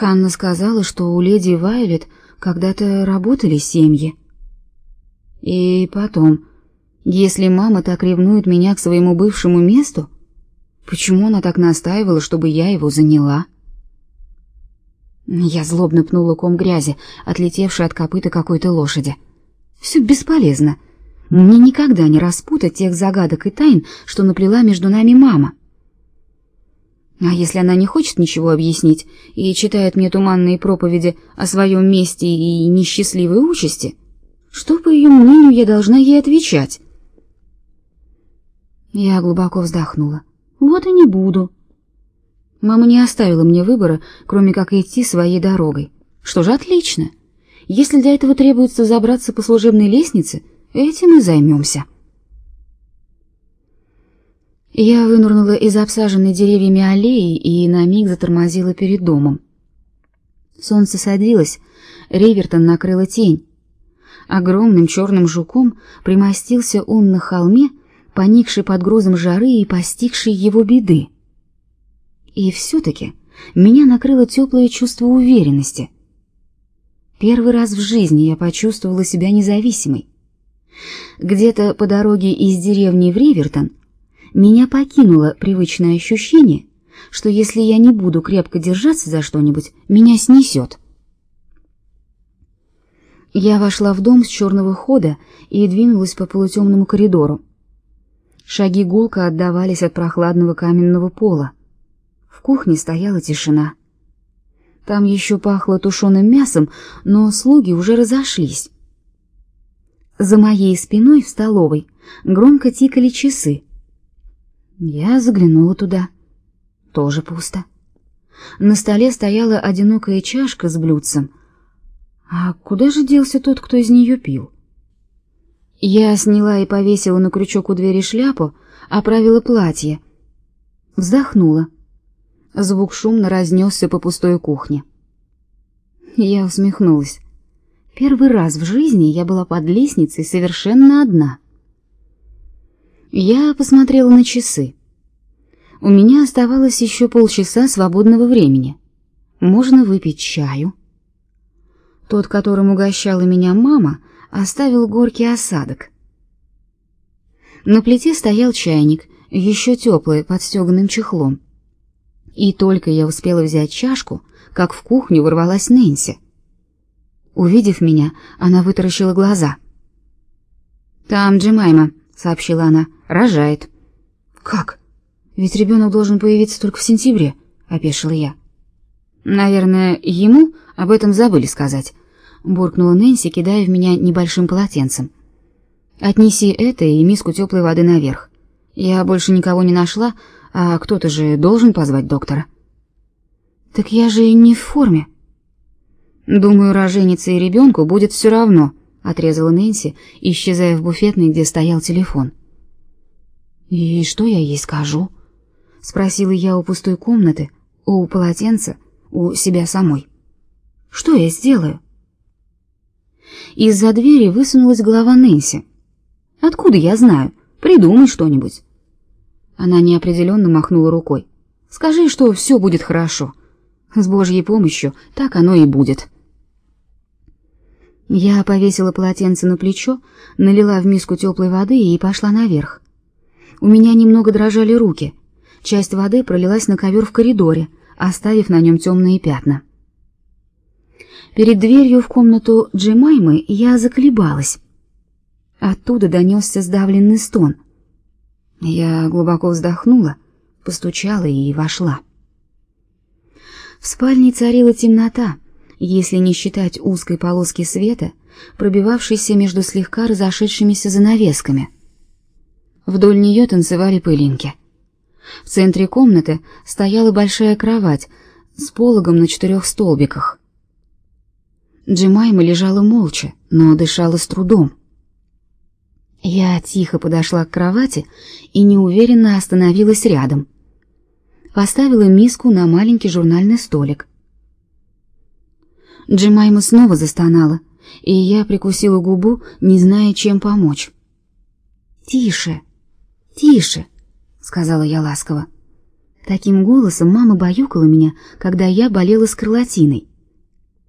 Ханна сказала, что у леди Вайлет когда-то работали семьи. И потом, если мама так ревнует меня к своему бывшему месту, почему она так настаивала, чтобы я его заняла? Я злобно пнула ком грязи, отлетевший от копыта какой-то лошади. Все бесполезно. Мне никогда не распутать тех загадок и тайн, что наплела между нами мама. А если она не хочет ничего объяснить и читает мне туманные проповеди о своем месте и несчастливой участи, что, по ее мнению, я должна ей отвечать? Я глубоко вздохнула. Вот и не буду. Мама не оставила мне выбора, кроме как идти своей дорогой. Что же, отлично. Если для этого требуется забраться по служебной лестнице, этим и займемся. Я вынырнула из обсаженной деревьями аллеи и на миг затормозила перед домом. Солнце садилось, Ривертон накрыла тень. Огромным черным жуком примостился он на холме, поникший под грузом жары и постигший его беды. И все-таки меня накрыло теплое чувство уверенности. Первый раз в жизни я почувствовала себя независимой. Где-то по дороге из деревни в Ривертон меня покинуло привычное ощущение, что если я не буду крепко держаться за что-нибудь, меня снесет. Я вошла в дом с черного хода и двинулась по полутемному коридору. Шаги гулко отдавались от прохладного каменного пола. В кухне стояла тишина. Там еще пахло тушеным мясом, но слуги уже разошлись. За моей спиной в столовой громко тикали часы. Я заглянула туда. Тоже пусто. На столе стояла одинокая чашка с блюдцем. А куда же делся тот, кто из нее пил? Я сняла и повесила на крючок у двери шляпу, оправила платье. Вздохнула. Звук шумно разнесся по пустой кухне. Я усмехнулась. Первый раз в жизни я была под лестницей совершенно одна. Я посмотрела на часы. У меня оставалось еще полчаса свободного времени. Можно выпить чаю. Тот, которым угощала меня мама, оставил горький осадок. На плите стоял чайник, еще теплый, под стеганым чехлом. И только я успела взять чашку, как в кухню ворвалась Нэнси. Увидев меня, она вытаращила глаза. «Там Джемайма», — сообщила она, — «рожает». «Как? Ведь ребенок должен появиться только в сентябре», — опешила я. «Наверное, ему об этом забыли сказать», — буркнула Нэнси, кидая в меня небольшим полотенцем. «Отнеси это и миску теплой воды наверх. Я больше никого не нашла, а кто-то же должен позвать доктора». «Так я же не в форме», Думаю, роженице и ребенку будет все равно, отрезала Нэнси, исчезая в буфетной, где стоял телефон. И что я ей скажу? спросила я у пустой комнаты, у полотенца, у себя самой. Что я сделаю? Из-за двери высунулась голова Нэнси. Откуда я знаю? Придумай что-нибудь. Она неопределенно махнула рукой. Скажи, что все будет хорошо. С Божьей помощью так оно и будет. Я повесила полотенце на плечо, налила в миску теплой воды и пошла наверх. У меня немного дрожали руки. Часть воды пролилась на ковер в коридоре, оставив на нем темные пятна. Перед дверью в комнату Джемаймы я заколебалась. Оттуда донесся сдавленный стон. Я глубоко вздохнула, постучала и вошла. В спальне царила темнота если не считать узкой полоски света, пробивавшейся между слегка разошедшимися занавесками. Вдоль нее танцевали пылинки. В центре комнаты стояла большая кровать с пологом на четырех столбиках. Джемайма лежала молча, но дышала с трудом. Я тихо подошла к кровати и неуверенно остановилась рядом. Поставила миску на маленький журнальный столик. Джемайма снова застонала, и я прикусила губу, не зная, чем помочь. «Тише, тише», — сказала я ласково. Таким голосом мама баюкала меня, когда я болела скарлатиной.